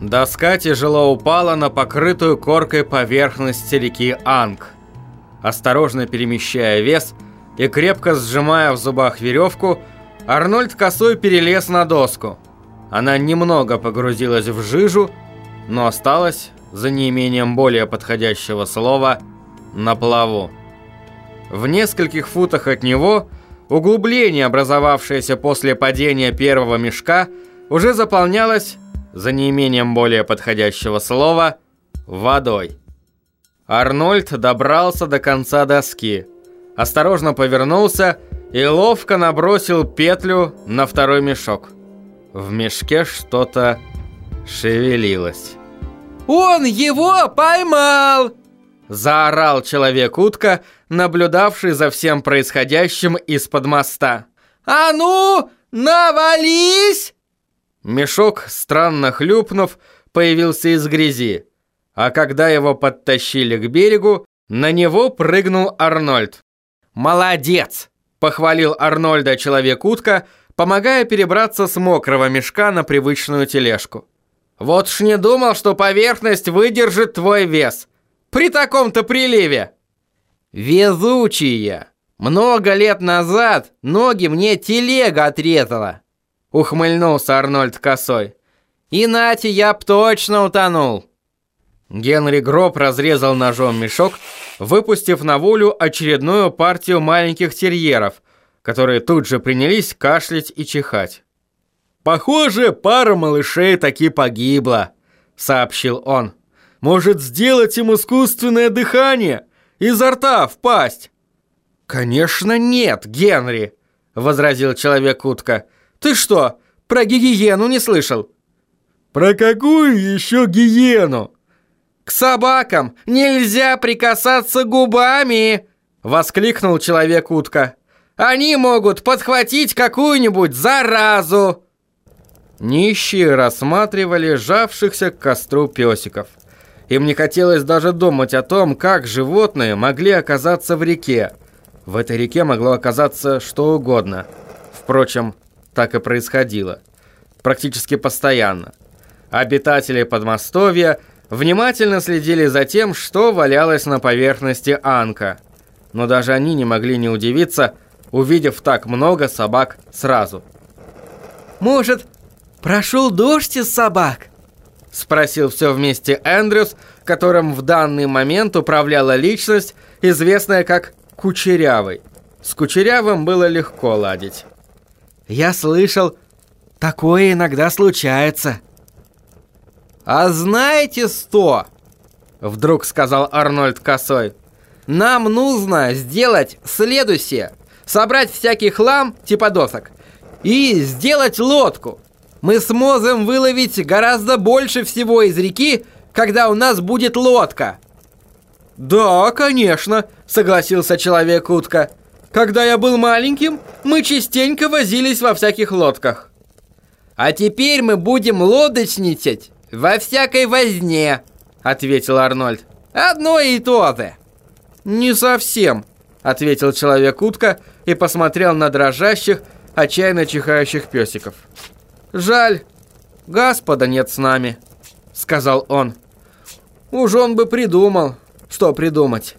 Доска тяжело упала на покрытую коркой поверхность реки Анг. Осторожно перемещая вес и крепко сжимая в зубах веревку, Арнольд косой перелез на доску. Она немного погрузилась в жижу, но осталась, за неимением более подходящего слова, на плаву. В нескольких футах от него углубление, образовавшееся после падения первого мешка, уже заполнялось, за неимением более подходящего слова, водой. Арнольд добрался до конца доски, осторожно повернулся и ловко набросил петлю на второй мешок. В мешке что-то шевелилось. «Он его поймал!» Заорал человек-утка, наблюдавший за всем происходящим из-под моста. «А ну, навались!» Мешок, странно хлюпнув, появился из грязи. А когда его подтащили к берегу, на него прыгнул Арнольд. «Молодец!» – похвалил Арнольда человек-утка, помогая перебраться с мокрого мешка на привычную тележку. «Вот ж не думал, что поверхность выдержит твой вес. При таком-то приливе!» «Везучий я! Много лет назад ноги мне телега отрезала!» Ухмыльнулся Арнольд косой. «Иначе я б точно утонул!» Генри Гроб разрезал ножом мешок, выпустив на волю очередную партию маленьких терьеров, которые тут же принялись кашлять и чихать. «Похоже, пара малышей таки погибла», — сообщил он. «Может, сделать им искусственное дыхание? Изо рта в пасть?» «Конечно нет, Генри», — возразил человек-утка. «Ты что, про гигиену не слышал?» «Про какую еще гиену?» «К собакам нельзя прикасаться губами!» — воскликнул человек-утка. «Они могут подхватить какую-нибудь заразу!» Нищие рассматривали жавшихся к костру песиков. Им не хотелось даже думать о том, как животные могли оказаться в реке. В этой реке могло оказаться что угодно. Впрочем, так и происходило. Практически постоянно. Обитатели Подмостовья внимательно следили за тем, что валялось на поверхности Анка. Но даже они не могли не удивиться, увидев так много собак сразу. «Может, прошел дождь из собак?» Спросил все вместе Эндрюс, которым в данный момент управляла личность, известная как Кучерявый. С Кучерявым было легко ладить. «Я слышал, такое иногда случается». «А знаете что?» Вдруг сказал Арнольд Косой. «Нам нужно сделать следующее. Собрать всякий хлам, типа досок, и сделать лодку. Мы сможем выловить гораздо больше всего из реки, когда у нас будет лодка». «Да, конечно», — согласился Человек-утка. «Когда я был маленьким, мы частенько возились во всяких лодках». «А теперь мы будем лодочничать во всякой возне», — ответил Арнольд. «Одно и то же». «Не совсем», — ответил Человек-утка и посмотрел на дрожащих, отчаянно чихающих песиков. «Жаль, Господа нет с нами», — сказал он. «Уж он бы придумал, что придумать».